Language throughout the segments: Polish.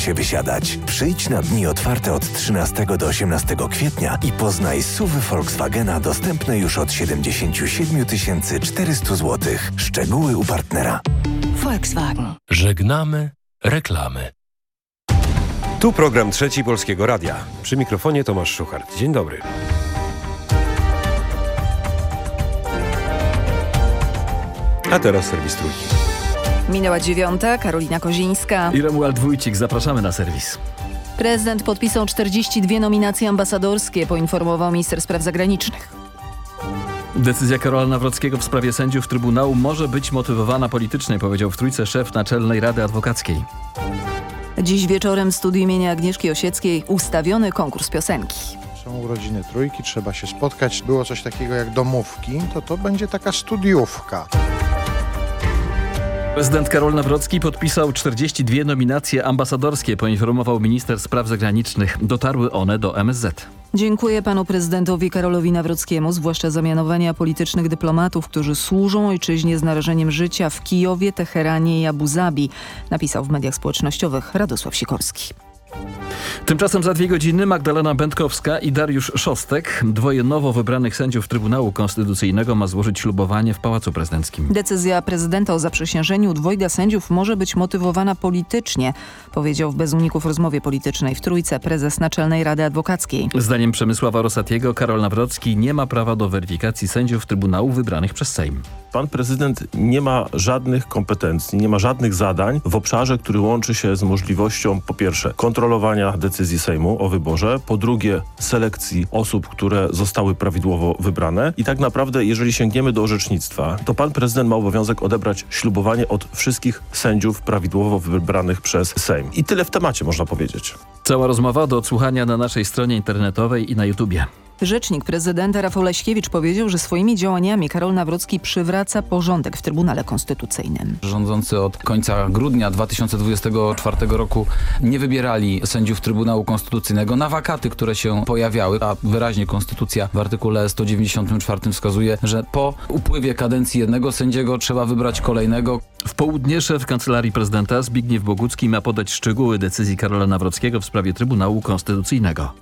się wysiadać. Przyjdź na dni otwarte od 13 do 18 kwietnia i poznaj suwy Volkswagena dostępne już od 77 400 zł. Szczegóły u partnera. Volkswagen. Żegnamy reklamy. Tu program Trzeci Polskiego Radia. Przy mikrofonie Tomasz Szuchart. Dzień dobry. A teraz serwis trójki. Minęła dziewiąta, Karolina Kozińska. I Romuald Wójcik, zapraszamy na serwis. Prezydent podpisał 42 nominacje ambasadorskie, poinformował minister spraw zagranicznych. Decyzja Karola Nawrockiego w sprawie sędziów Trybunału może być motywowana politycznie, powiedział w Trójce szef Naczelnej Rady Adwokackiej. Dziś wieczorem w studiu imienia Agnieszki Osieckiej ustawiony konkurs piosenki. Są urodziny trójki, trzeba się spotkać. Było coś takiego jak domówki, to to będzie taka studiówka. Prezydent Karol Nawrocki podpisał 42 nominacje ambasadorskie, poinformował minister spraw zagranicznych. Dotarły one do MSZ. Dziękuję panu prezydentowi Karolowi Nawrockiemu, zwłaszcza za mianowania politycznych dyplomatów, którzy służą ojczyźnie z narażeniem życia w Kijowie, Teheranie i Abu Zabi, napisał w mediach społecznościowych Radosław Sikorski. Tymczasem za dwie godziny Magdalena Będkowska i Dariusz Szostek, dwoje nowo wybranych sędziów Trybunału Konstytucyjnego ma złożyć ślubowanie w Pałacu Prezydenckim. Decyzja prezydenta o zaprzysiężeniu dwojga sędziów może być motywowana politycznie, powiedział w Bez Uników rozmowie politycznej w Trójce prezes Naczelnej Rady Adwokackiej. Zdaniem Przemysława Rosatiego Karol Nawrocki nie ma prawa do weryfikacji sędziów Trybunału wybranych przez Sejm. Pan prezydent nie ma żadnych kompetencji, nie ma żadnych zadań w obszarze, który łączy się z możliwością po pierwsze kontrolowania decyzji Sejmu o wyborze, po drugie selekcji osób, które zostały prawidłowo wybrane i tak naprawdę jeżeli sięgniemy do orzecznictwa, to pan prezydent ma obowiązek odebrać ślubowanie od wszystkich sędziów prawidłowo wybranych przez Sejm. I tyle w temacie można powiedzieć. Cała rozmowa do odsłuchania na naszej stronie internetowej i na YouTubie. Rzecznik prezydenta Rafał Leśkiewicz powiedział, że swoimi działaniami Karol Nawrocki przywraca porządek w Trybunale Konstytucyjnym. Rządzący od końca grudnia 2024 roku nie wybierali sędziów Trybunału Konstytucyjnego na wakaty, które się pojawiały, a wyraźnie Konstytucja w artykule 194 wskazuje, że po upływie kadencji jednego sędziego trzeba wybrać kolejnego. W południe szef Kancelarii Prezydenta Zbigniew Bogucki ma podać szczegóły decyzji Karola Nawrockiego w sprawie Trybunału Konstytucyjnego.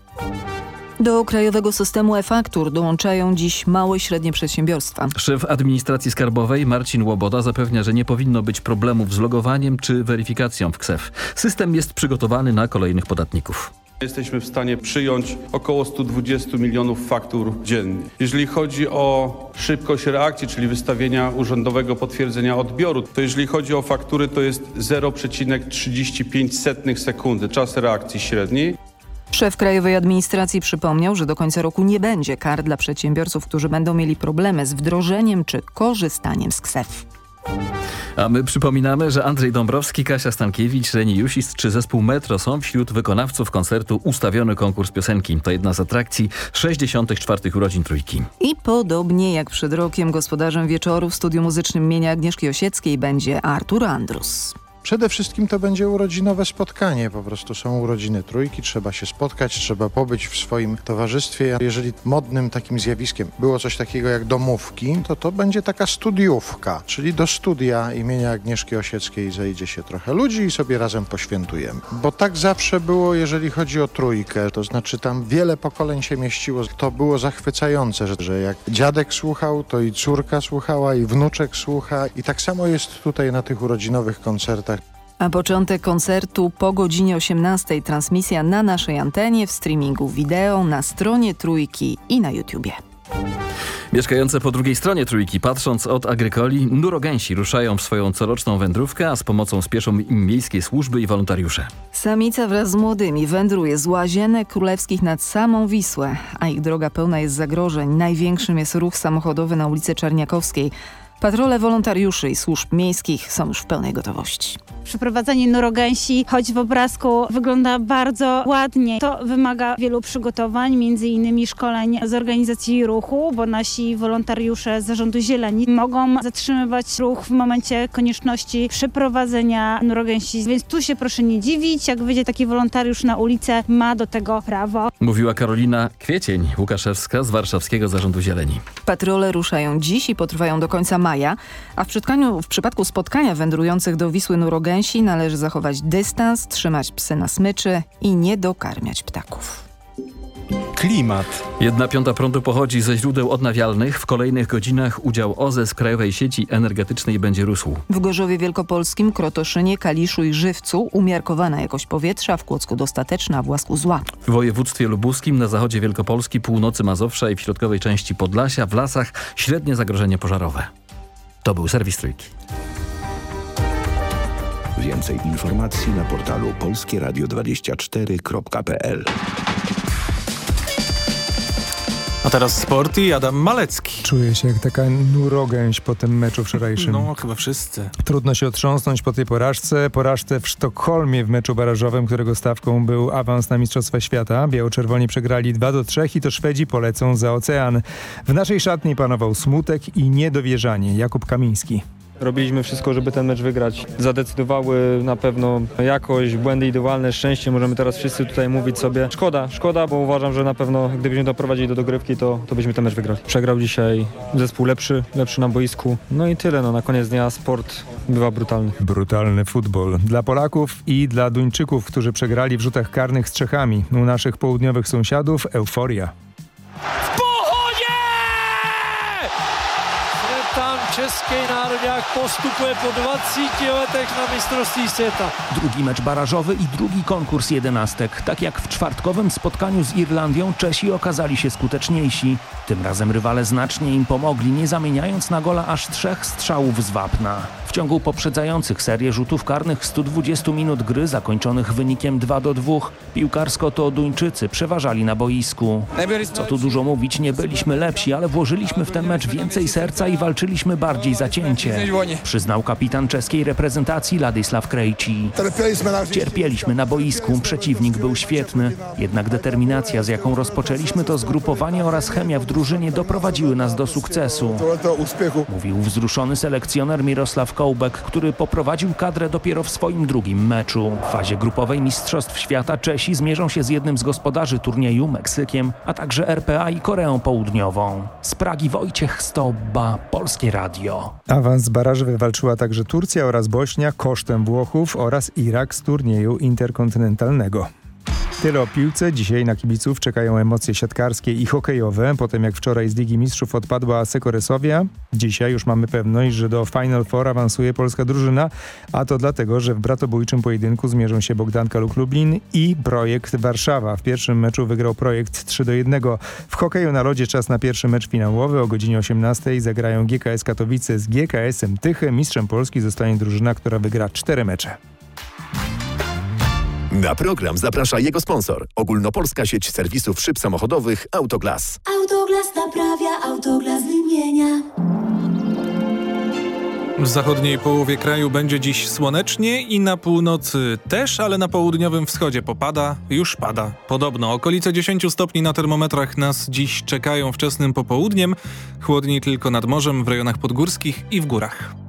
Do krajowego systemu e-faktur dołączają dziś małe i średnie przedsiębiorstwa. Szef administracji skarbowej Marcin Łoboda zapewnia, że nie powinno być problemów z logowaniem czy weryfikacją w KSEF. System jest przygotowany na kolejnych podatników. Jesteśmy w stanie przyjąć około 120 milionów faktur dziennie. Jeżeli chodzi o szybkość reakcji, czyli wystawienia urzędowego potwierdzenia odbioru, to jeżeli chodzi o faktury, to jest 0,35 sekundy czas reakcji średniej. Szef Krajowej Administracji przypomniał, że do końca roku nie będzie kar dla przedsiębiorców, którzy będą mieli problemy z wdrożeniem czy korzystaniem z KSEF. A my przypominamy, że Andrzej Dąbrowski, Kasia Stankiewicz, Reni Jusist czy zespół Metro są wśród wykonawców koncertu Ustawiony Konkurs Piosenki. To jedna z atrakcji 64. urodzin Trójki. I podobnie jak przed rokiem gospodarzem wieczoru w studiu muzycznym imienia Agnieszki Osieckiej będzie Artur Andrus. Przede wszystkim to będzie urodzinowe spotkanie. Po prostu są urodziny trójki, trzeba się spotkać, trzeba pobyć w swoim towarzystwie. Jeżeli modnym takim zjawiskiem było coś takiego jak domówki, to to będzie taka studiówka, czyli do studia imienia Agnieszki Osieckiej zejdzie się trochę ludzi i sobie razem poświętujemy. Bo tak zawsze było, jeżeli chodzi o trójkę, to znaczy tam wiele pokoleń się mieściło. To było zachwycające, że, że jak dziadek słuchał, to i córka słuchała, i wnuczek słucha. I tak samo jest tutaj na tych urodzinowych koncertach. A początek koncertu po godzinie 18. Transmisja na naszej antenie, w streamingu wideo, na stronie Trójki i na YouTubie. Mieszkające po drugiej stronie Trójki, patrząc od Agrykoli, nurogęsi ruszają w swoją coroczną wędrówkę, a z pomocą spieszą im miejskie służby i wolontariusze. Samica wraz z młodymi wędruje z Łazienek Królewskich nad samą Wisłę, a ich droga pełna jest zagrożeń. Największym jest ruch samochodowy na ulicy Czarniakowskiej. Patrole wolontariuszy i służb miejskich są już w pełnej gotowości. Przeprowadzanie norogęsi, choć w obrazku wygląda bardzo ładnie, to wymaga wielu przygotowań, między innymi szkoleń z organizacji ruchu, bo nasi wolontariusze z Zarządu Zieleni mogą zatrzymywać ruch w momencie konieczności przeprowadzenia norogęsi. Więc tu się proszę nie dziwić, jak wyjdzie taki wolontariusz na ulicę, ma do tego prawo. Mówiła Karolina Kwiecień, Łukaszewska z Warszawskiego Zarządu Zieleni. Patrole ruszają dziś i potrwają do końca maja. Maja, a w, w przypadku spotkania wędrujących do Wisły Nurogęsi należy zachować dystans, trzymać psy na smyczy i nie dokarmiać ptaków. Klimat. Jedna piąta prądu pochodzi ze źródeł odnawialnych. W kolejnych godzinach udział OZE z Krajowej Sieci Energetycznej będzie rósł. W Gorzowie Wielkopolskim, Krotoszynie, Kaliszu i Żywcu umiarkowana jakość powietrza, w Kłodzku dostateczna, w Łasku zła. W województwie lubuskim, na zachodzie Wielkopolski, północy Mazowsza i w środkowej części Podlasia, w lasach średnie zagrożenie pożarowe. To był serwis Trójki. Więcej informacji na portalu polskieradio24.pl a teraz sport i Adam Malecki. Czuję się jak taka nurogęś po tym meczu wczorajszym. No, chyba wszyscy. Trudno się otrząsnąć po tej porażce. Porażce w Sztokholmie w meczu barażowym, którego stawką był awans na Mistrzostwa Świata. Biało-czerwoni przegrali 2 do 3 i to Szwedzi polecą za ocean. W naszej szatni panował smutek i niedowierzanie. Jakub Kamiński. Robiliśmy wszystko, żeby ten mecz wygrać. Zadecydowały na pewno jakość, błędy indywidualne, szczęście. Możemy teraz wszyscy tutaj mówić sobie szkoda, szkoda, bo uważam, że na pewno gdybyśmy doprowadzili do dogrywki, to, to byśmy ten mecz wygrali. Przegrał dzisiaj zespół lepszy, lepszy na boisku. No i tyle, no na koniec dnia sport bywa brutalny. Brutalny futbol. Dla Polaków i dla Duńczyków, którzy przegrali w rzutach karnych z Czechami. U naszych południowych sąsiadów euforia. Český národák postupuje po 20 letech na mistrovství světa. Drugi mecz barażowy i drugi konkurs jedenastek. Tak jak w czwartkowym spotkaniu z Irlandią Czesi okazali się skuteczniejsi. Tym razem rywale znacznie im pomogli, nie zamieniając na gola aż trzech strzałów z wapna. W ciągu poprzedzających serię rzutów karnych 120 minut gry zakończonych wynikiem 2 do 2 piłkarsko to Duńczycy przeważali na boisku. Co tu dużo mówić, nie byliśmy lepsi, ale włożyliśmy w ten mecz więcej serca i walczyliśmy bardziej zacięcie. Przyznał kapitan czeskiej reprezentacji Ladisław Krejci. Cierpieliśmy na boisku, przeciwnik był świetny, jednak determinacja z jaką rozpoczęliśmy to zgrupowanie oraz chemia w drużynie doprowadziły nas do sukcesu. Mówił wzruszony selekcjoner Mirosław Kołbek, który poprowadził kadrę dopiero w swoim drugim meczu. W fazie grupowej Mistrzostw Świata Czesi zmierzą się z jednym z gospodarzy turnieju, Meksykiem, a także RPA i Koreą Południową. Z Pragi Wojciech Stobba, Polskie Radio. Awans baraży wywalczyła także Turcja oraz Bośnia kosztem Włochów oraz Irak z turnieju interkontynentalnego. Tyle o piłce. Dzisiaj na kibiców czekają emocje siatkarskie i hokejowe. Potem jak wczoraj z Ligi Mistrzów odpadła Sekoresowia, dzisiaj już mamy pewność, że do Final Four awansuje polska drużyna, a to dlatego, że w bratobójczym pojedynku zmierzą się Bogdanka Luk Lublin i Projekt Warszawa. W pierwszym meczu wygrał projekt 3 do 1. W hokeju na lodzie czas na pierwszy mecz finałowy. O godzinie 18 zagrają GKS Katowice z GKS-em Tychy. Mistrzem Polski zostanie drużyna, która wygra cztery mecze. Na program zaprasza jego sponsor. Ogólnopolska sieć serwisów szyb samochodowych Autoglas. Autoglas naprawia, Autoglas wymienia. W zachodniej połowie kraju będzie dziś słonecznie i na północy też, ale na południowym wschodzie popada, już pada. Podobno okolice 10 stopni na termometrach nas dziś czekają wczesnym popołudniem, chłodniej tylko nad morzem w rejonach podgórskich i w górach.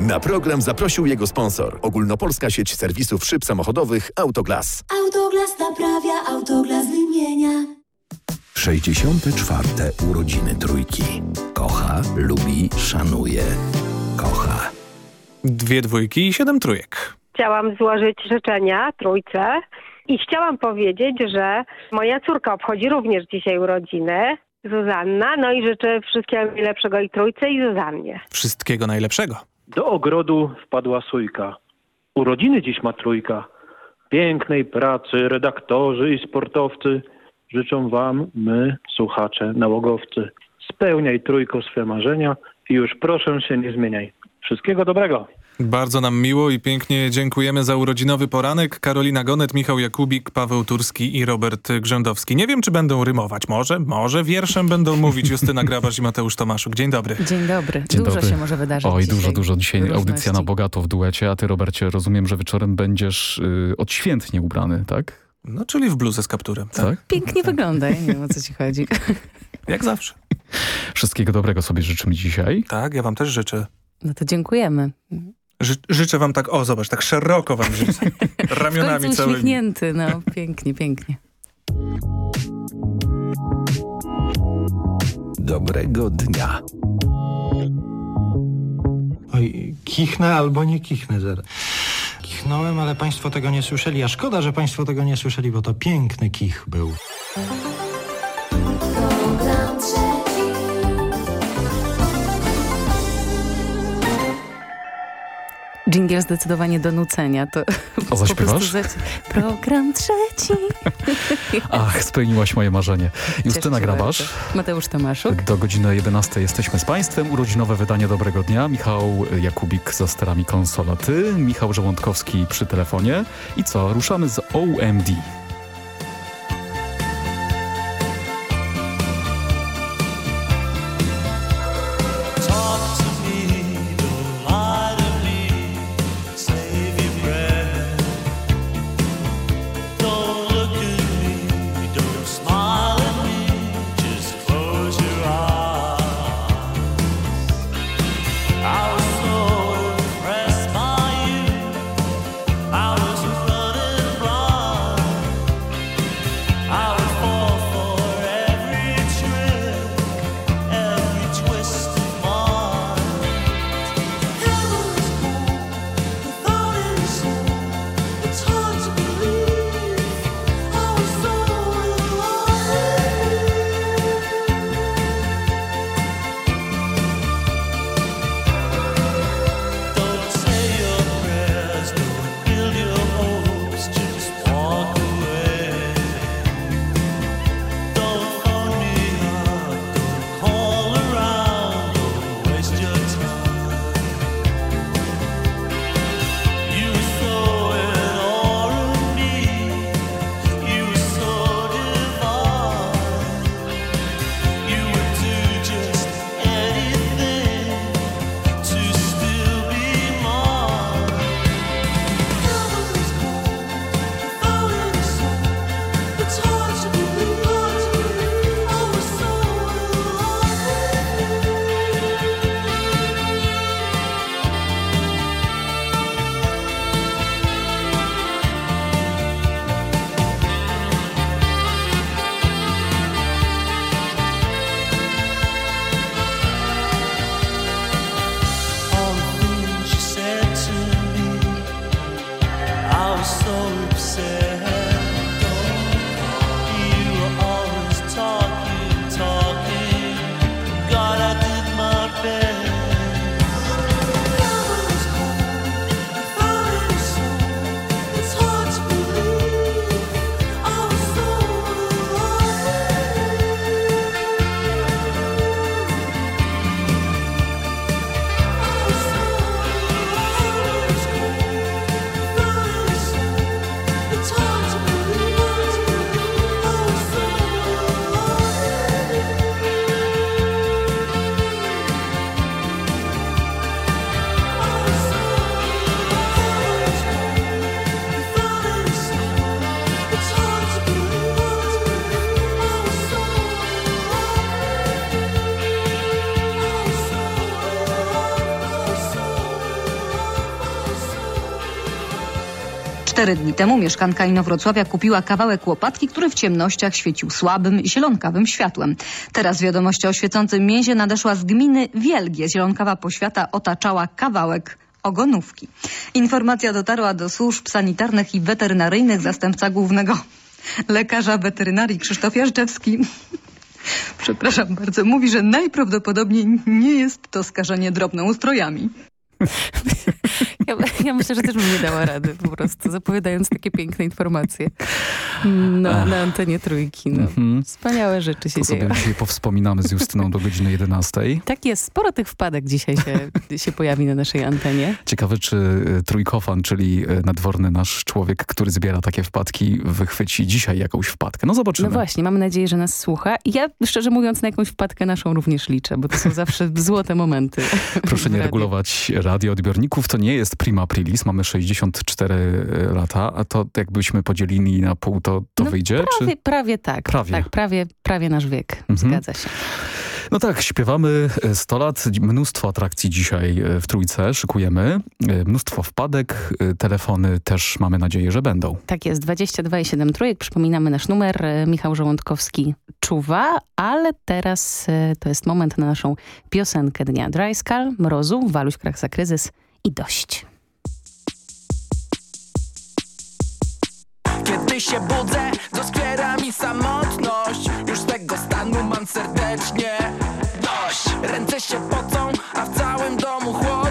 Na program zaprosił jego sponsor. Ogólnopolska sieć serwisów szyb samochodowych Autoglas. Autoglas naprawia, Autoglas wymienia. 64. urodziny trójki. Kocha, lubi, szanuje. Kocha. Dwie dwójki i siedem trójek. Chciałam złożyć życzenia trójce i chciałam powiedzieć, że moja córka obchodzi również dzisiaj urodziny. Zuzanna, no i życzę wszystkiego najlepszego i trójce i Zuzannie. Wszystkiego najlepszego. Do ogrodu wpadła sójka. Urodziny dziś ma trójka. Pięknej pracy redaktorzy i sportowcy życzą wam my, słuchacze, nałogowcy. Spełniaj trójko swe marzenia i już proszę się nie zmieniaj. Wszystkiego dobrego. Bardzo nam miło i pięknie dziękujemy za urodzinowy poranek. Karolina Gonet, Michał Jakubik, Paweł Turski i Robert Grzędowski. Nie wiem, czy będą rymować. Może, może wierszem będą mówić Justyna Grabarz i Mateusz Tomaszuk. Dzień dobry. Dzień dobry. Dzień dużo dobry. się może wydarzyć Oj, dużo, dużo. Dzisiaj audycja na bogato w duecie, a ty, Robercie, rozumiem, że wieczorem będziesz y, odświętnie ubrany, tak? No, czyli w bluzę z kapturem. Tak? tak? Pięknie wygląda, ja nie wiem o co ci chodzi. Jak zawsze. Wszystkiego dobrego sobie życzymy dzisiaj. Tak, ja wam też życzę. No to dziękujemy. Ży życzę wam tak, o zobacz, tak szeroko wam życzę. Ramionami całymi. uśmiechnięty, no pięknie, pięknie. dobrego dnia. Oj, kichnę albo nie kichnę zaraz. Kichnąłem, ale państwo tego nie słyszeli, a szkoda, że państwo tego nie słyszeli, bo to piękny kich był. Dżingiel zdecydowanie do nucenia. To O, zaśpiewasz? Program trzeci. Ach, spełniłaś moje marzenie. Justyna Grabasz. bardzo. Mateusz Tomaszuk. Do godziny 11 jesteśmy z Państwem. Urodzinowe wydanie Dobrego Dnia. Michał Jakubik za sterami konsolaty. Michał Żołądkowski przy telefonie. I co? Ruszamy z OMD. Cztery dni temu mieszkanka Inowrocławia kupiła kawałek łopatki, który w ciemnościach świecił słabym, zielonkawym światłem. Teraz wiadomość o świecącym mięsie nadeszła z gminy Wielgie. Zielonkawa poświata otaczała kawałek ogonówki. Informacja dotarła do służb sanitarnych i weterynaryjnych. Zastępca głównego lekarza weterynarii Krzysztof Jarzczewski przepraszam bardzo, mówi, że najprawdopodobniej nie jest to skażenie drobnoustrojami. Ja, ja myślę, że też bym nie dała rady po prostu, zapowiadając takie piękne informacje no, na antenie trójki. No. Mhm. Wspaniałe rzeczy się To sobie dzieją. dzisiaj powspominamy z Justyną do godziny 11. Tak jest, sporo tych wpadek dzisiaj się, się pojawi na naszej antenie. Ciekawe, czy y, trójkofan, czyli y, nadworny nasz człowiek, który zbiera takie wpadki, wychwyci dzisiaj jakąś wpadkę. No zobaczymy. No właśnie, mamy nadzieję, że nas słucha. I ja szczerze mówiąc na jakąś wpadkę naszą również liczę, bo to są zawsze złote momenty. Proszę nie regulować radioodbiorników. To nie jest prima aprilis. Mamy 64 lata, a to jakbyśmy podzielili na pół, to, to wyjdzie? Prawie, czy... prawie tak. Prawie. Tak, prawie, prawie nasz wiek. Mhm. Zgadza się. No tak, śpiewamy 100 lat, mnóstwo atrakcji dzisiaj w Trójce szykujemy, mnóstwo wpadek, telefony też mamy nadzieję, że będą. Tak jest, 22,7 trójek, przypominamy nasz numer, Michał Żołądkowski czuwa, ale teraz to jest moment na naszą piosenkę dnia. Dry Skull, Mrozu, Waluś Kraksa Kryzys i dość. Kiedy się budzę, doskwiera mi samotność. Już tego stanu mam serdecznie. Dość! Ręce się pocą, a w całym domu chłodno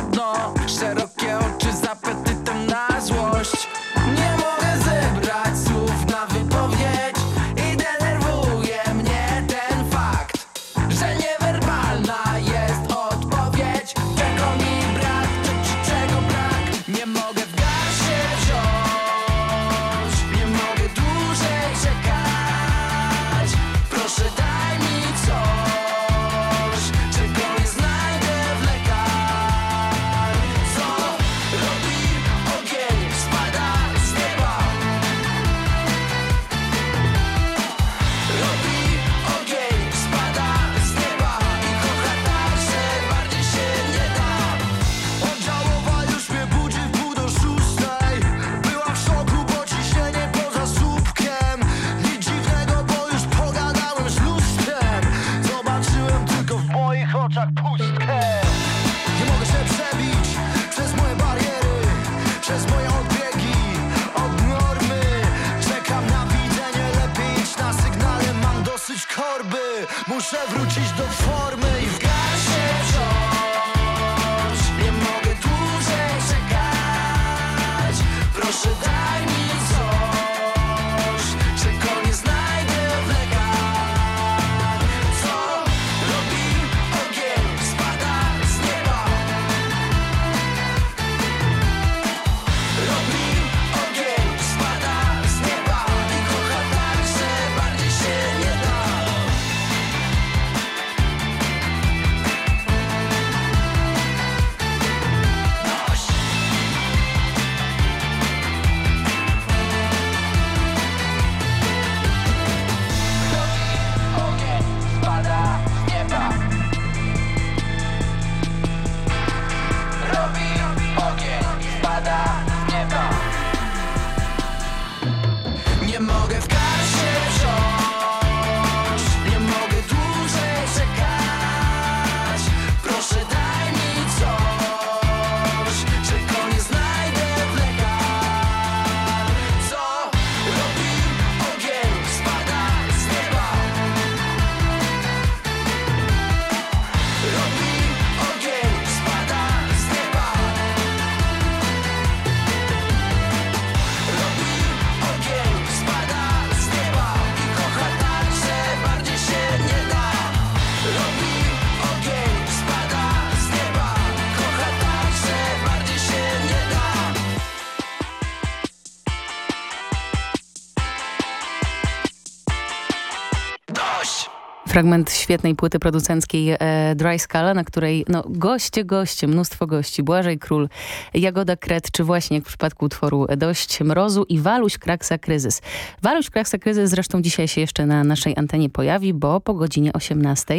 Fragment świetnej płyty producenckiej e, Dry Scala, na której no, goście, goście, mnóstwo gości. Błażej Król, Jagoda Kret, czy właśnie jak w przypadku utworu Dość Mrozu i Waluś Kraksa Kryzys. Waluś Kraksa Kryzys zresztą dzisiaj się jeszcze na naszej antenie pojawi, bo po godzinie 18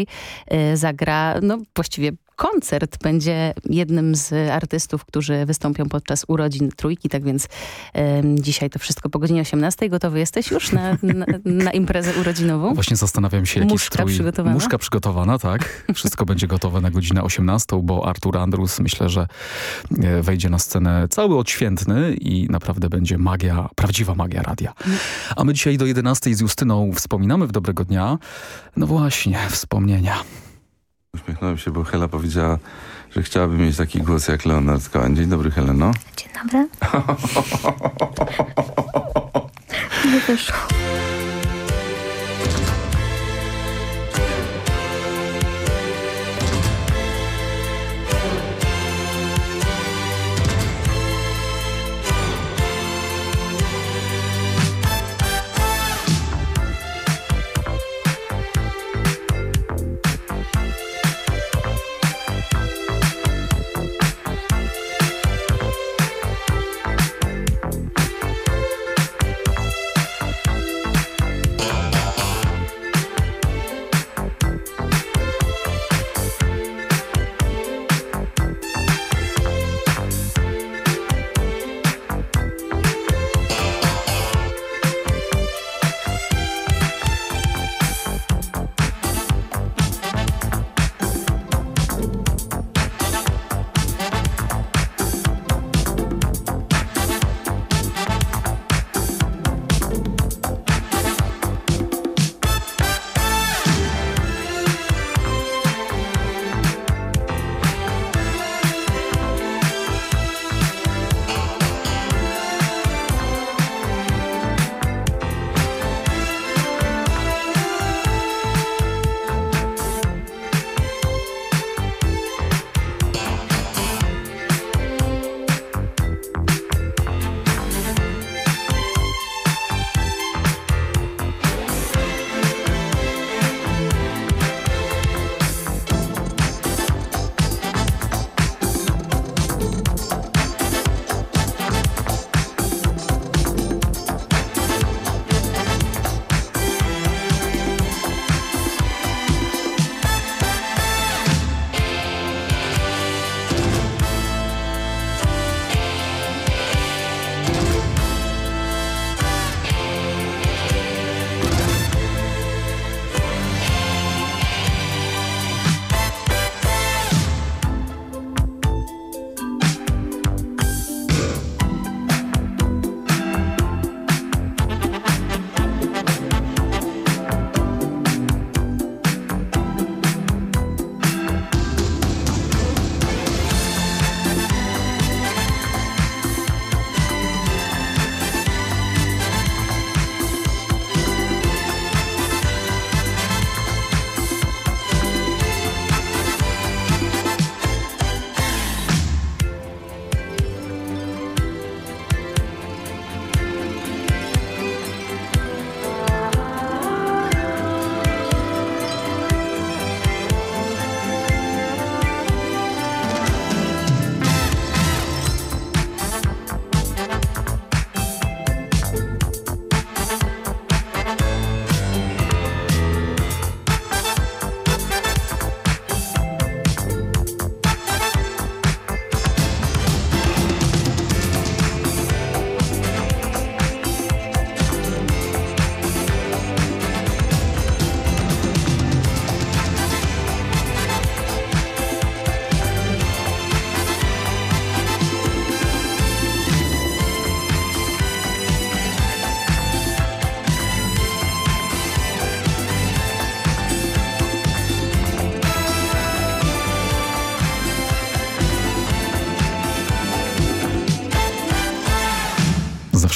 e, zagra, no właściwie koncert będzie jednym z artystów, którzy wystąpią podczas urodzin Trójki, tak więc em, dzisiaj to wszystko po godzinie 18. Gotowy jesteś już na, na, na imprezę urodzinową? Właśnie zastanawiam się, jaki Muszka strój... przygotowana? Muszka przygotowana, tak. Wszystko będzie gotowe na godzinę 18, bo Artur Andrus myślę, że e, wejdzie na scenę cały odświętny i naprawdę będzie magia, prawdziwa magia radia. A my dzisiaj do 11 z Justyną wspominamy w Dobrego Dnia. No właśnie, wspomnienia. Uśmiechnąłem się, bo Hela powiedziała, że chciałaby mieć taki głos jak Leonard Cohen. Dzień dobry, Heleno. Dzień dobry. Nie wyszło.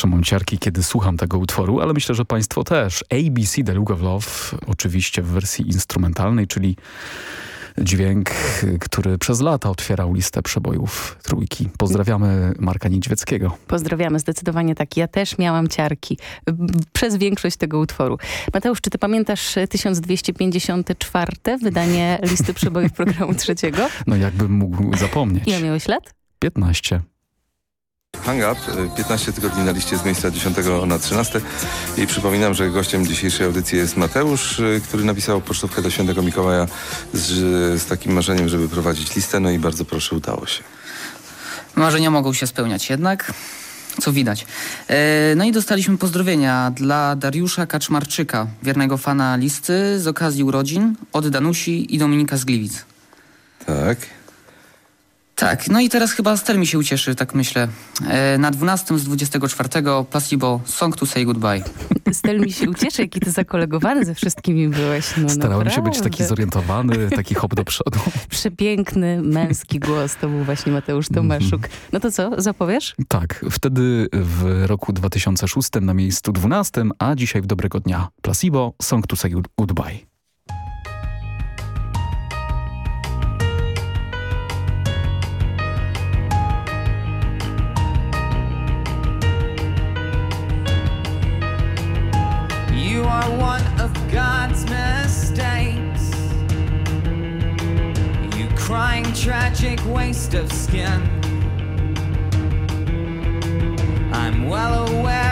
Zawsze mam ciarki, kiedy słucham tego utworu, ale myślę, że państwo też. ABC The Look of Love, oczywiście w wersji instrumentalnej, czyli dźwięk, który przez lata otwierał listę przebojów trójki. Pozdrawiamy Marka Niedźwieckiego. Pozdrawiamy, zdecydowanie tak. Ja też miałam ciarki przez większość tego utworu. Mateusz, czy ty pamiętasz 1254 wydanie listy przebojów programu trzeciego? No jakbym mógł zapomnieć. Ile miałeś lat? 15. Hang Up, 15 tygodni na liście z miejsca 10 na 13 i przypominam, że gościem dzisiejszej audycji jest Mateusz, y, który napisał pocztówkę do świętego Mikołaja z, z takim marzeniem, żeby prowadzić listę, no i bardzo proszę, udało się. Marzenia mogą się spełniać jednak, co widać. E, no i dostaliśmy pozdrowienia dla Dariusza Kaczmarczyka, wiernego fana listy z okazji urodzin od Danusi i Dominika z Gliwic. Tak. Tak, no i teraz chyba Stel mi się ucieszy, tak myślę. E, na 12 z 24 Placebo Song to Say Goodbye. Stel mi się ucieszy, jaki ty zakolegowany ze wszystkimi byłeś. No, Starałem się być taki zorientowany, taki hop do przodu. Przepiękny, męski głos to był właśnie Mateusz Tomaszuk. No to co, zapowiesz? Tak, wtedy w roku 2006 na miejscu 12, a dzisiaj w Dobrego Dnia Placebo Song to Say Goodbye. Crying tragic waste of skin. I'm well aware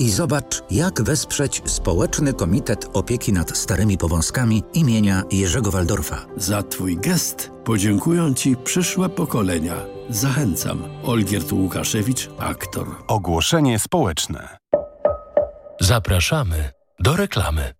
i zobacz, jak wesprzeć Społeczny Komitet Opieki nad Starymi Powązkami imienia Jerzego Waldorfa. Za Twój gest podziękują Ci przyszłe pokolenia. Zachęcam. Olgierd Łukaszewicz, aktor. Ogłoszenie społeczne. Zapraszamy do reklamy.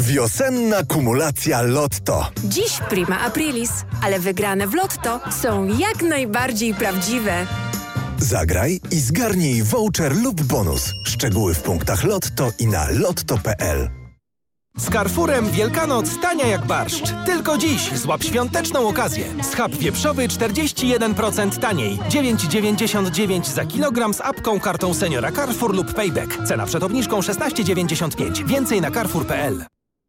Wiosenna kumulacja Lotto. Dziś prima aprilis, ale wygrane w Lotto są jak najbardziej prawdziwe. Zagraj i zgarnij voucher lub bonus. Szczegóły w punktach Lotto i na lotto.pl. Z Carrefourem Wielkanoc tania jak barszcz. Tylko dziś złap świąteczną okazję. Schab wieprzowy 41% taniej. 9,99 za kilogram z apką, kartą seniora Carrefour lub Payback. Cena przed obniżką 16,95. Więcej na carrefour.pl.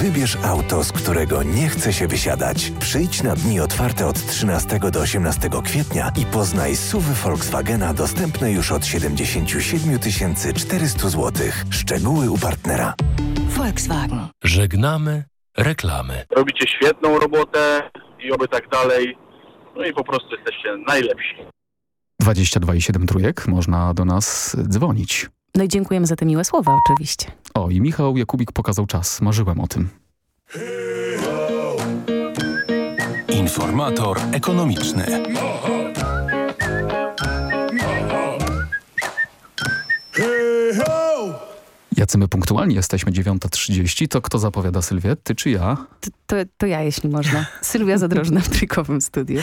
Wybierz auto, z którego nie chce się wysiadać. Przyjdź na dni otwarte od 13 do 18 kwietnia i poznaj suwy Volkswagena dostępne już od 77 400 zł. Szczegóły u partnera. Volkswagen. Żegnamy reklamy. Robicie świetną robotę i oby tak dalej. No i po prostu jesteście najlepsi. 22,7 trójek, można do nas dzwonić. No i dziękujemy za te miłe słowa oczywiście. O, i Michał Jakubik pokazał czas. Marzyłem o tym. Informator ekonomiczny. Jacy my punktualni jesteśmy, 9.30. To kto zapowiada Sylwię? Ty czy ja? To, to ja, jeśli można. Sylwia Zadrożna w trikowym studiu.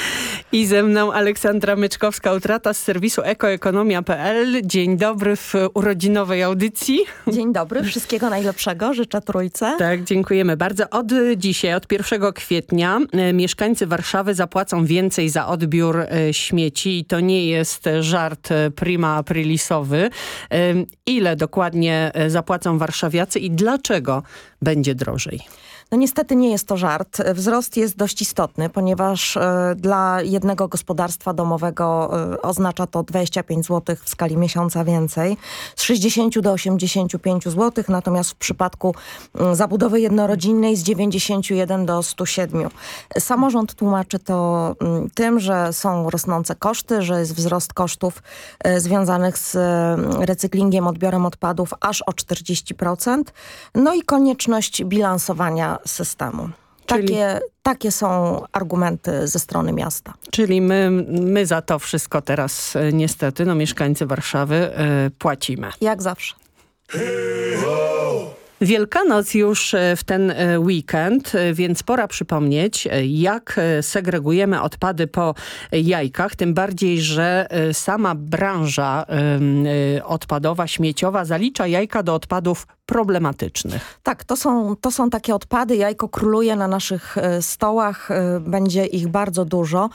I ze mną Aleksandra Myczkowska-Utrata z serwisu ekoekonomia.pl. Dzień dobry w urodzinowej audycji. Dzień dobry, wszystkiego najlepszego, życzę trójce. Tak, dziękujemy bardzo. Od dzisiaj, od 1 kwietnia e, mieszkańcy Warszawy zapłacą więcej za odbiór e, śmieci i to nie jest żart e, prima aprilisowy. E, ile dokładnie e, zapłacą warszawiacy i dlaczego będzie drożej? No niestety nie jest to żart. Wzrost jest dość istotny, ponieważ e, dla jednego gospodarstwa domowego e, oznacza to 25 zł w skali miesiąca więcej, z 60 do 85 zł, natomiast w przypadku mm, zabudowy jednorodzinnej z 91 do 107. Samorząd tłumaczy to mm, tym, że są rosnące koszty, że jest wzrost kosztów e, związanych z e, recyklingiem, odbiorem odpadów aż o 40%, no i konieczność bilansowania systemu. Takie, takie są argumenty ze strony miasta. Czyli my, my za to wszystko teraz e, niestety, no mieszkańcy Warszawy e, płacimy. Jak zawsze. Wielkanoc już e, w ten e, weekend, e, więc pora przypomnieć, jak segregujemy odpady po jajkach, tym bardziej, że sama branża odpadowa, śmieciowa zalicza jajka do odpadów problematycznych. Tak, to są, to są takie odpady. Jajko króluje na naszych stołach. Będzie ich bardzo dużo.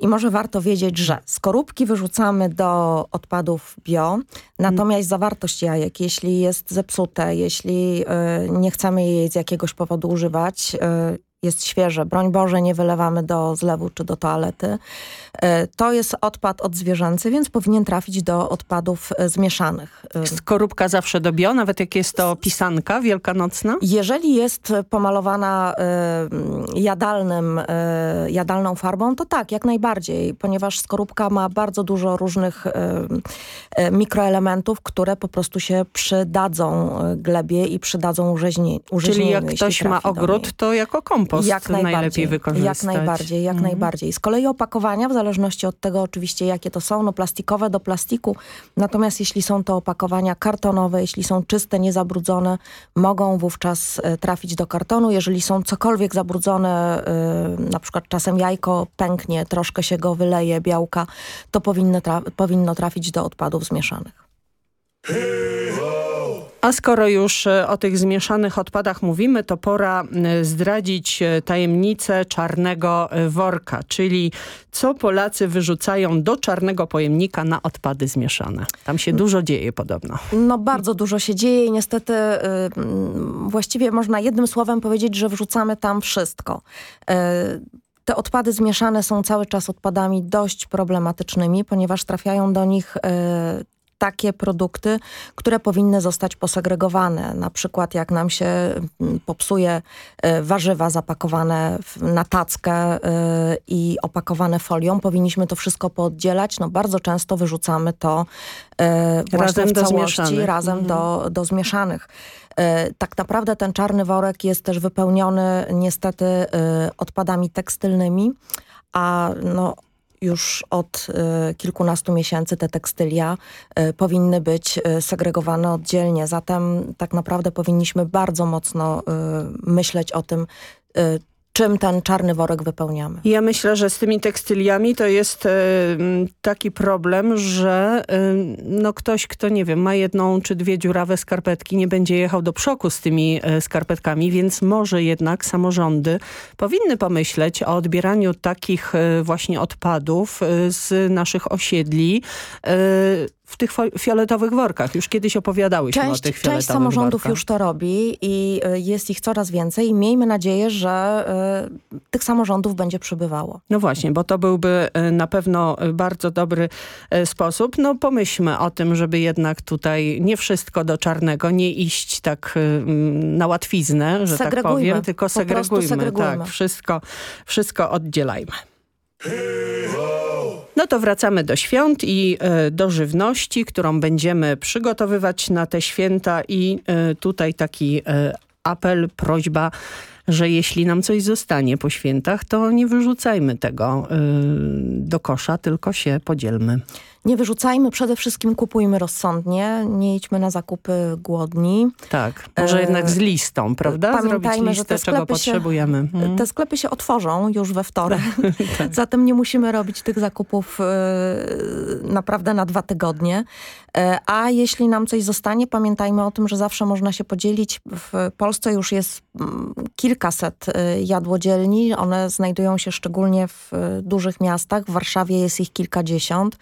I może warto wiedzieć, że skorupki wyrzucamy do odpadów bio, natomiast zawartość jajek, jeśli jest zepsute, jeśli e, nie chcemy jej z jakiegoś powodu używać, e, jest świeże. Broń Boże, nie wylewamy do zlewu czy do toalety. E, to jest odpad odzwierzęcy, więc powinien trafić do odpadów e, zmieszanych. E, Skorupka zawsze do bio, nawet jak jest to pisanka wielkanocna? Jeżeli jest pomalowana jadalnym, jadalną farbą, to tak, jak najbardziej, ponieważ skorupka ma bardzo dużo różnych mikroelementów, które po prostu się przydadzą glebie i przydadzą urzeźni, Czyli jak ktoś ma ogród, to jako kompost jak najlepiej wykorzystać. Jak najbardziej, jak mhm. najbardziej. Z kolei opakowania, w zależności od tego oczywiście jakie to są, no plastikowe do plastiku, natomiast jeśli są to opakowania kartonowe, jeśli są czyste, niezabrudzone, mogą wówczas e, trafić do kartonu. Jeżeli są cokolwiek zabrudzone, yy, na przykład czasem jajko pęknie, troszkę się go wyleje, białka, to powinno, tra powinno trafić do odpadów zmieszanych. A skoro już e, o tych zmieszanych odpadach mówimy, to pora zdradzić e, tajemnicę czarnego e, worka, czyli co Polacy wyrzucają do czarnego pojemnika na odpady zmieszane. Tam się dużo dzieje podobno. No bardzo dużo się dzieje i niestety właściwie można jednym słowem powiedzieć, że wrzucamy tam wszystko. te odpady zmieszane są cały czas odpadami dość problematycznymi, ponieważ trafiają do nich takie produkty, które powinny zostać posegregowane. Na przykład jak nam się mm, popsuje e, warzywa zapakowane na tackę e, i opakowane folią, powinniśmy to wszystko pooddzielać. No bardzo często wyrzucamy to e, właśnie razem w całości, razem mhm. do, do zmieszanych. Tak naprawdę ten czarny worek jest też wypełniony niestety odpadami tekstylnymi, a no, już od y, kilkunastu miesięcy te tekstylia y, powinny być y, segregowane oddzielnie. Zatem tak naprawdę powinniśmy bardzo mocno myśleć o tym, czym ten czarny worek wypełniamy. Ja myślę, że z tymi tekstyliami to jest e, taki problem, że e, no ktoś, kto nie wiem, ma jedną czy dwie dziurawe skarpetki, nie będzie jechał do przoku z tymi e, skarpetkami, więc może jednak samorządy powinny pomyśleć o odbieraniu takich właśnie odpadów z naszych osiedli w tych fioletowych workach. Już kiedyś opowiadałyśmy część, o tych fioletowych Część samorządów workach. już to robi i y, jest ich coraz więcej i miejmy nadzieję, że y, tych samorządów będzie przybywało. No właśnie, bo to byłby y, na pewno bardzo dobry sposób. No pomyślmy o tym, żeby jednak tutaj nie wszystko do czarnego, nie iść tak na łatwiznę, że tak powiem, tylko segregujmy. segregujmy. Tak, wszystko, wszystko oddzielajmy. No to wracamy do świąt i e, do żywności, którą będziemy przygotowywać na te święta i e, tutaj taki e, apel, prośba, że jeśli nam coś zostanie po świętach, to nie wyrzucajmy tego do kosza, tylko się podzielmy nie wyrzucajmy, przede wszystkim kupujmy rozsądnie, nie idźmy na zakupy głodni. Tak, może e, jednak z listą, prawda? Pamiętajmy, Zrobić listę, że te czego potrzebujemy. Hmm. Te sklepy się otworzą już we wtorek, tak. zatem nie musimy robić tych zakupów e, naprawdę na dwa tygodnie. E, a jeśli nam coś zostanie, pamiętajmy o tym, że zawsze można się podzielić. W Polsce już jest mm, kilkaset jadłodzielni. One znajdują się szczególnie w dużych miastach. W Warszawie jest ich kilkadziesiąt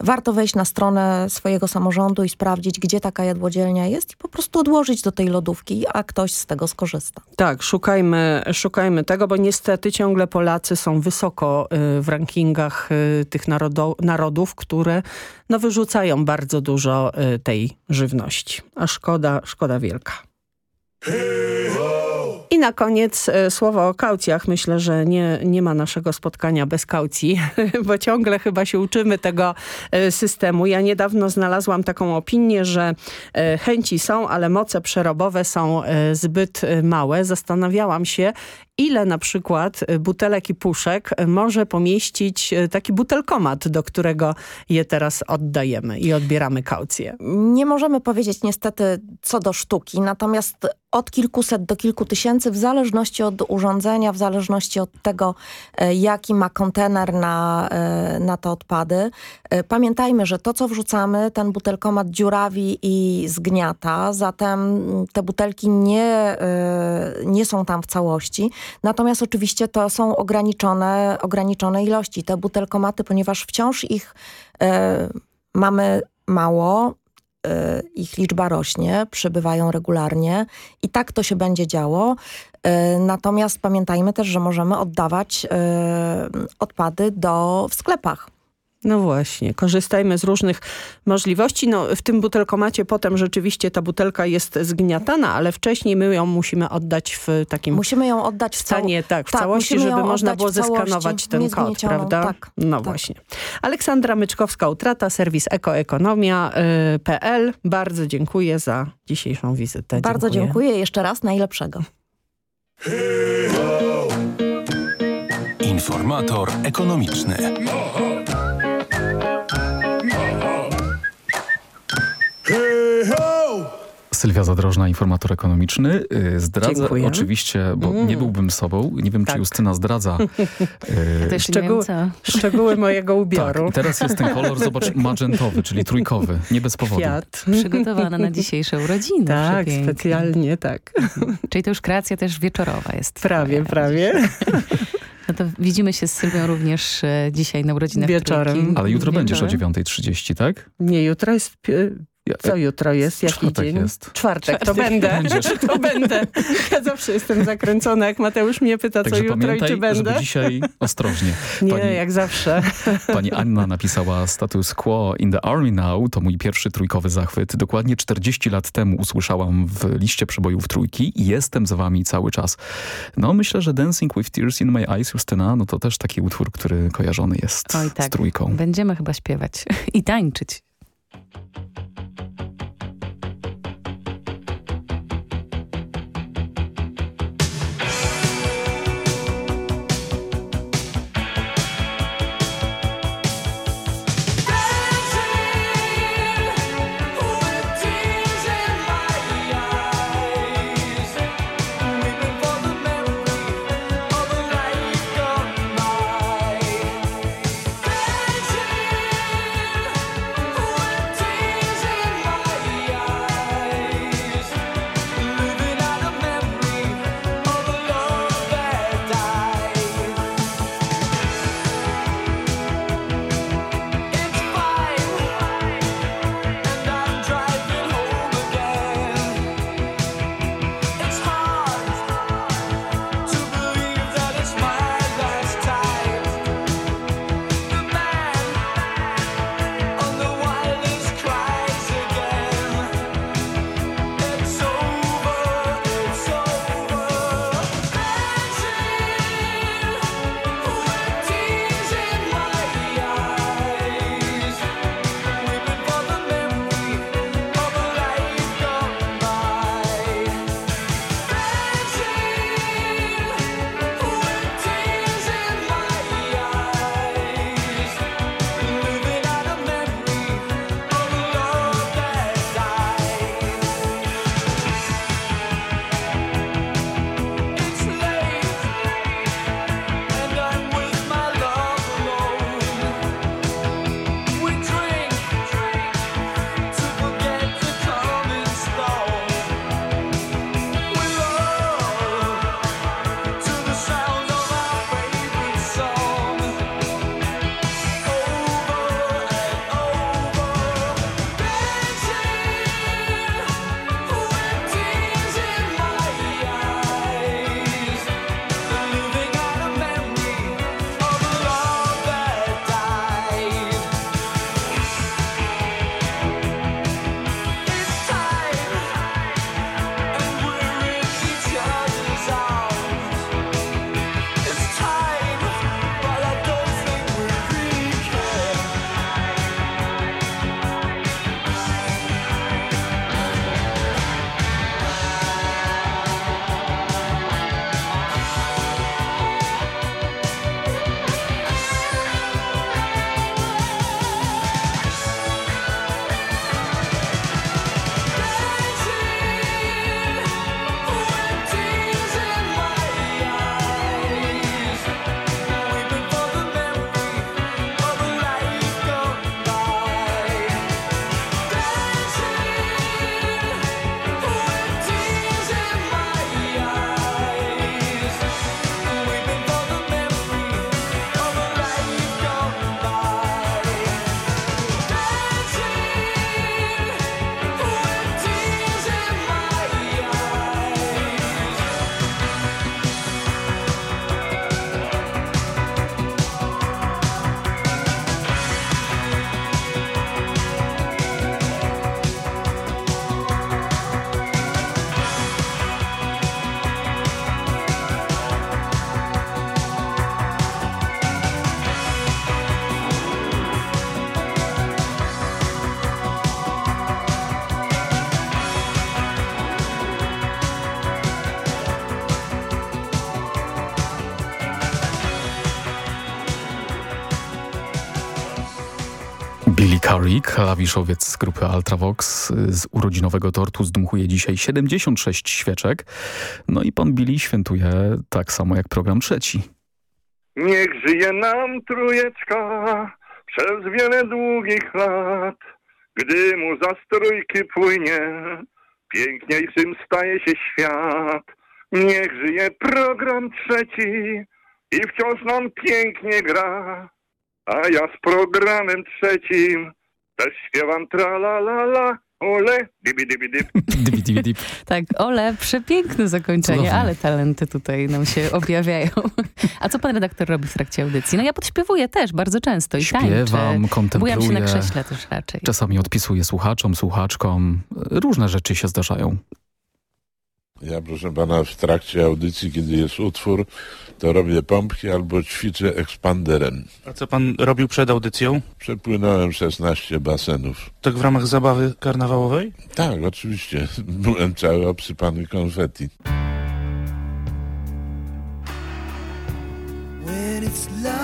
warto wejść na stronę swojego samorządu i sprawdzić, gdzie taka jadłodzielnia jest i po prostu odłożyć do tej lodówki, a ktoś z tego skorzysta. Tak, szukajmy, szukajmy tego, bo niestety ciągle Polacy są wysoko y, w rankingach y, tych narodo, narodów, które no, wyrzucają bardzo dużo y, tej żywności. A szkoda, szkoda wielka. I na koniec e, słowo o kaucjach. Myślę, że nie, nie ma naszego spotkania bez kaucji, bo ciągle chyba się uczymy tego e, systemu. Ja niedawno znalazłam taką opinię, że e, chęci są, ale moce przerobowe są zbyt małe. Zastanawiałam się, ile na przykład butelek i puszek może pomieścić taki butelkomat, do którego je teraz oddajemy i odbieramy kaucję? Nie możemy powiedzieć niestety co do sztuki, natomiast od kilkuset do kilku tysięcy w zależności od urządzenia, w zależności od tego, e, jaki ma kontener na, e, na te odpady. E, pamiętajmy, że to, co wrzucamy, ten butelkomat dziurawi i zgniata, zatem te butelki nie, nie są tam w całości. Natomiast oczywiście to są ograniczone, ograniczone ilości. Te butelkomaty, ponieważ wciąż ich mamy mało, ich liczba rośnie, przybywają regularnie i tak to się będzie działo. Natomiast pamiętajmy też, że możemy oddawać odpady do, w sklepach. No właśnie, korzystajmy z różnych możliwości. No, w tym butelkomacie potem rzeczywiście ta butelka jest zgniatana, ale wcześniej my ją musimy oddać w takim Musimy ją oddać w stanie, tak, w tak, całości, żeby można było zeskanować ten kod, prawda? Tak, no tak. właśnie. Aleksandra Myczkowska-Utrata, serwis ekoekonomia.pl. Bardzo dziękuję za dzisiejszą wizytę. Bardzo dziękuję. dziękuję. Jeszcze raz najlepszego. Informator ekonomiczny. Sylwia Zadrożna, informator ekonomiczny. Y, Zdradzę Dziękuję. oczywiście, bo Mm. nie byłbym sobą. Nie wiem, Tak. czy Justyna zdradza. y, Szczegóły, szczegóły mojego ubioru. Tak, teraz jest ten kolor, zobacz, magentowy, czyli trójkowy. Nie bez powodu. Kwiat. Przygotowana na dzisiejsze urodziny. Tak, Przepięknie. specjalnie tak. Czyli to już kreacja też wieczorowa jest. Prawie, prawie. No to widzimy się z Sylwią również e, dzisiaj na urodzinach Wieczorem. Trójki. Ale jutro będziesz o Wieczorem. 9.30, tak? Nie, jutro jest... Co jutro jest? Jaki Czwartek dzień? jest. Czwartek, to będę. Będziesz. To będę. Ja zawsze jestem zakręcona, jak Mateusz mnie pyta, co Także jutro i pamiętaj, czy będę. żeby dzisiaj ostrożnie. Nie, Pani, jak zawsze. pani Anna napisała status quo in the army now. To mój pierwszy trójkowy zachwyt. Dokładnie 40 lat temu usłyszałam w liście przebojów trójki i jestem za wami cały czas. No myślę, że Dancing with Tears in My Eyes, Justyna, no to też taki utwór, który kojarzony jest Oj, z tak. trójką. Będziemy chyba śpiewać i tańczyć. Curry, klawiszowiec z grupy Ultravox z urodzinowego tortu zdmuchuje dzisiaj 76 świeczek. No i pan Billy świętuje tak samo jak program trzeci. Niech żyje nam trójeczka przez wiele długich lat. Gdy mu za strójki płynie, piękniejszym staje się świat. Niech żyje program trzeci i wciąż nam pięknie gra. A ja z programem trzecim też śpiewam tra la la la. Ole, dibi dibi dip. Dibi, dibi, dip. Tak, Ole, przepiękne zakończenie, Cudownie. ale talenty tutaj nam się objawiają. A co pan redaktor robi w trakcie audycji? No ja podśpiewuję też bardzo często i tańczę. Śpiewam, kontempluję. Bujam się na krześle też raczej. Czasami odpisuję słuchaczom, słuchaczkom. Różne rzeczy się zdarzają. Ja, proszę pana, w trakcie audycji, kiedy jest utwór, to robię pompki albo ćwiczę ekspanderem. A co pan robił przed audycją? Przepłynąłem 16 basenów. Tak w ramach zabawy karnawałowej? Tak, oczywiście. Byłem cały obsypany konfetti. When it's love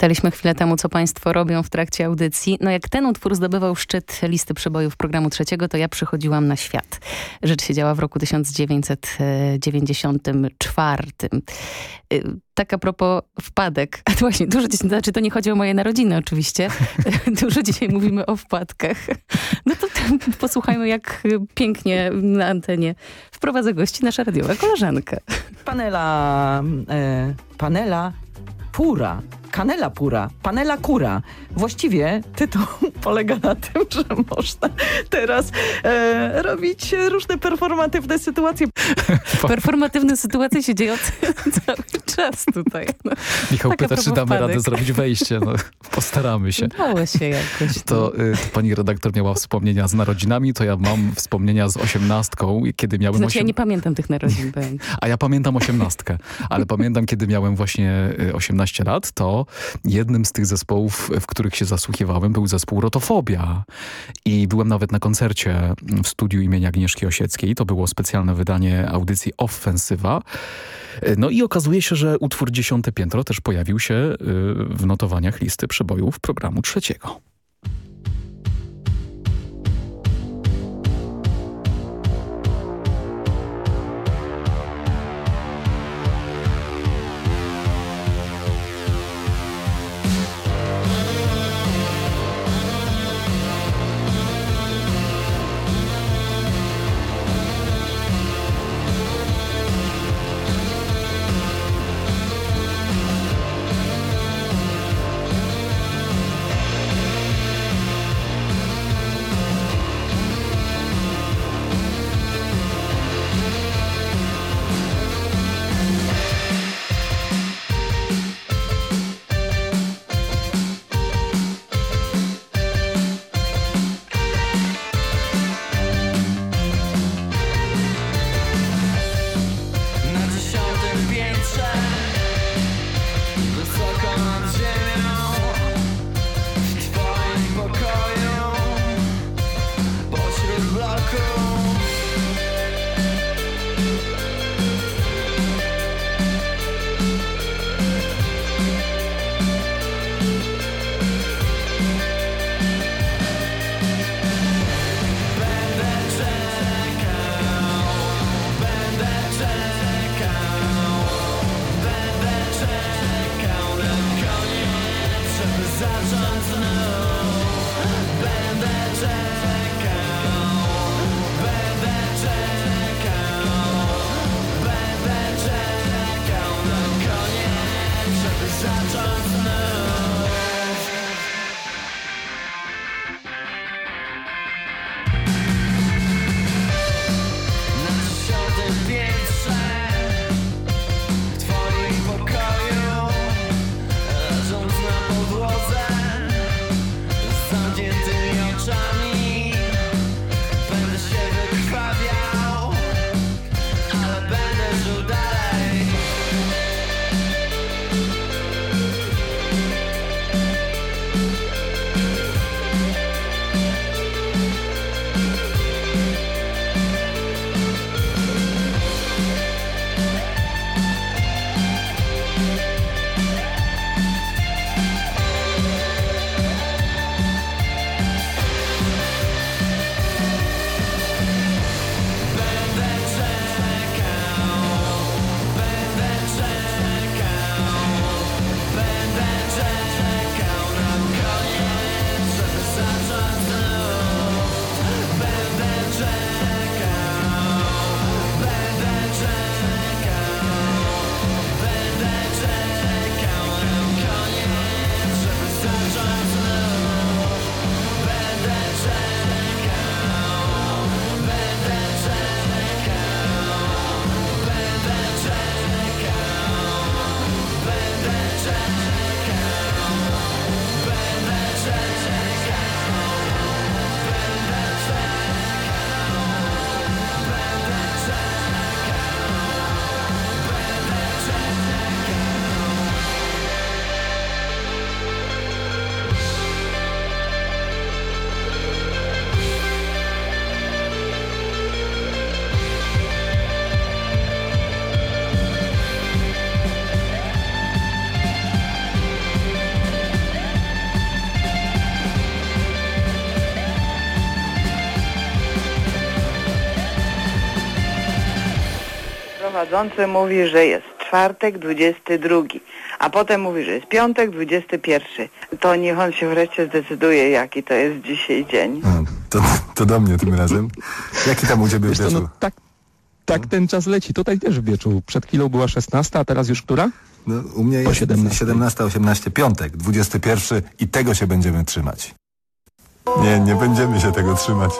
Pytaliśmy chwilę temu, co państwo robią w trakcie audycji. No jak ten utwór zdobywał szczyt listy przebojów programu trzeciego, to ja przychodziłam na świat. Rzecz się działa w roku 1994. Y, Tak a propos wpadek. A to właśnie, dużo dzisiaj, znaczy to nie chodzi o moje narodziny oczywiście. dużo dzisiaj mówimy o wpadkach. No to posłuchajmy, jak pięknie na antenie wprowadza gości nasza radiowa koleżanka. Panela, e, panela pura, kanela pura, panela kura. Właściwie tytuł polega na tym, że można teraz e, robić różne performatywne sytuacje. Performatywne sytuacje się dzieją cały czas tutaj. No. Michał Tak a pyta, czy damy wpadek. radę zrobić wejście. No, postaramy się. Dało się jakoś. no. To, y, to pani redaktor miała wspomnienia z narodzinami, to ja mam wspomnienia z osiemnastką, kiedy miałem Znaczy ja osiem... nie pamiętam tych narodzin. A ja pamiętam osiemnastkę, ale pamiętam, kiedy miałem właśnie y, 18 lat, to jednym z tych zespołów, w których się zasłuchiwałem, był zespół Rotofobia. I byłem nawet na koncercie w studiu imienia Agnieszki Osieckiej. To było specjalne wydanie audycji Offensywa. No i okazuje się, że utwór Dziesiąte Piętro też pojawił się y, w notowaniach listy przebojów programu trzeciego. Prowadzący mówi, że jest czwartek 22, a potem mówi, że jest piątek 21. To niech on się wreszcie zdecyduje, jaki to jest dzisiaj dzień. To, to do mnie tym razem. Jaki tam u ciebie Wiesz wieczór? no, tak, tak ten czas leci. Tutaj też wieczór. Przed chwilą była 16, a teraz już która? No, u mnie jest 17, 17 18, piątek, 21 i tego się będziemy trzymać. Nie, nie będziemy się tego trzymać.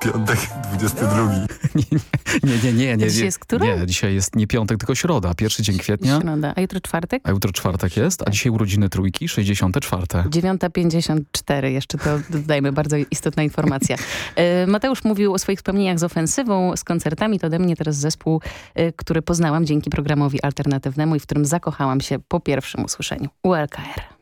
Piątek, 22. Nie, nie, nie. nie, Dzisiaj nie, jest która? Nie, dzisiaj jest nie piątek, tylko środa. Pierwszy dzień kwietnia, Środa. A jutro czwartek? a jutro czwartek jest, a dzisiaj urodziny trójki, 64. 9.54, jeszcze to dodajmy, bardzo istotna informacja. E, Mateusz mówił o swoich wspomnieniach z ofensywą, z koncertami. To ode mnie teraz zespół, e, który poznałam dzięki programowi alternatywnemu i w którym zakochałam się po pierwszym usłyszeniu. ULKR.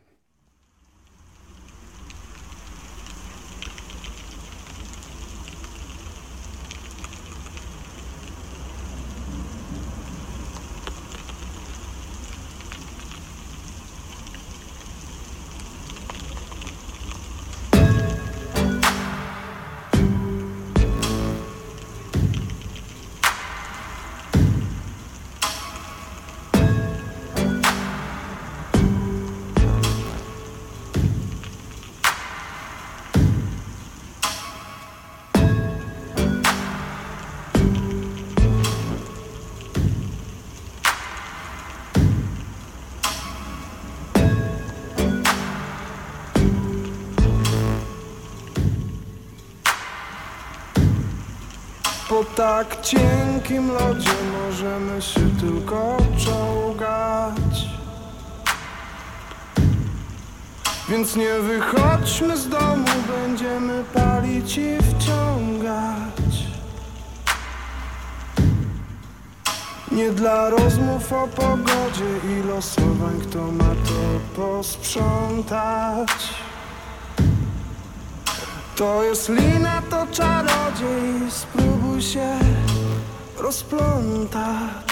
Tak cienkim lodzie możemy się tylko czołgać. Więc nie wychodźmy z domu, będziemy palić i wciągać. Nie dla rozmów o pogodzie i losowań, kto ma to posprzątać to jest lina, to czarodziej, spróbuj się rozplątać.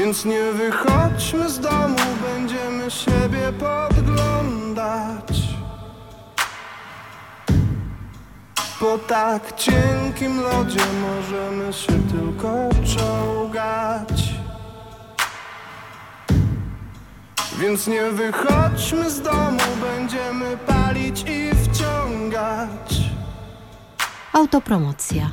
Więc nie wychodźmy z domu, będziemy siebie podglądać. Po tak cienkim lodzie możemy się tylko czołgać. Więc nie wychodźmy z domu, będziemy palić i wciągać. Autopromocja.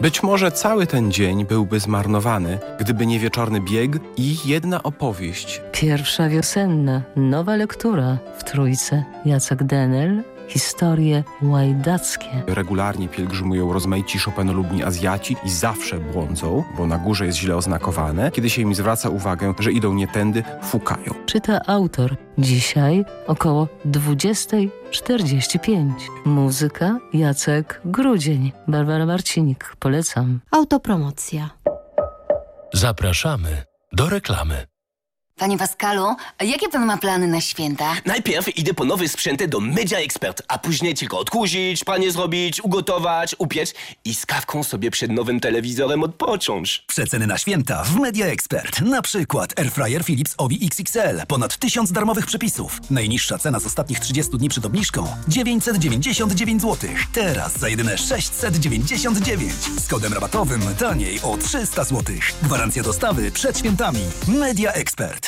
Być może cały ten dzień byłby zmarnowany, gdyby nie wieczorny bieg i jedna opowieść. Pierwsza wiosenna, nowa lektura w trójce. Jacek Denel, historie łajdackie. Regularnie pielgrzymują rozmaici Chopinolubni Azjaci i zawsze błądzą, bo na górze jest źle oznakowane. Kiedy się im zwraca uwagę, że idą nie tędy, fukają. Czyta autor. Dzisiaj około 20.45. Muzyka Jacek Grudzień. Barbara Marcinik. Polecam. Autopromocja. Zapraszamy do reklamy. Panie Pascalu, a jakie pan ma plany na święta? Najpierw idę po nowe sprzęty do Media Expert, a później tylko odkurzyć, pranie zrobić, ugotować, upiec i z kawką sobie przed nowym telewizorem odpocząć. Przeceny na święta w Media Expert. Na przykład Airfryer Philips Ovi XXL. Ponad 1000 darmowych przepisów. Najniższa cena z ostatnich 30 dni przed obniżką 999 zł. Teraz za jedyne 699. Z kodem rabatowym taniej o 300 zł. Gwarancja dostawy przed świętami. Media Expert.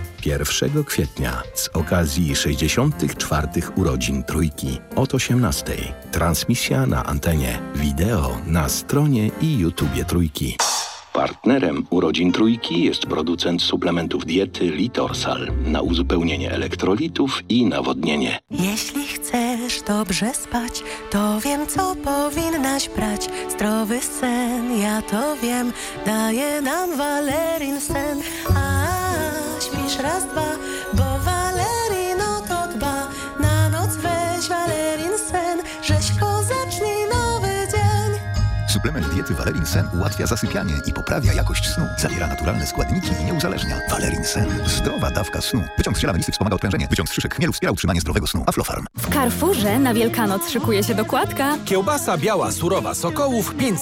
1 kwietnia z okazji 64. urodzin Trójki od 18. Transmisja na antenie, wideo na stronie i YouTubie Trójki. Partnerem urodzin Trójki jest producent suplementów diety Litorsal na uzupełnienie elektrolitów i nawodnienie. Jeśli chcesz dobrze spać, to wiem, co powinnaś brać. Zdrowy sen, ja to wiem, daje nam Valerin sen. A śpisz raz, dwa, bo Valerino to dba. Na noc weź Valerin sen, rzeźko zacznij nowy dzień. Suplement diety Valerin Sen ułatwia zasypianie i poprawia jakość snu. Zawiera naturalne składniki i nie uzależnia. Valerin Sen. Zdrowa dawka snu. Wyciąg z ziela melisy wspomaga odprężenie. Wyciąg z szyszek chmielu wspiera utrzymanie zdrowego snu. Aflofarm. W Carrefourze na Wielkanoc szykuje się dokładka. Kiełbasa biała surowa Sokołów 500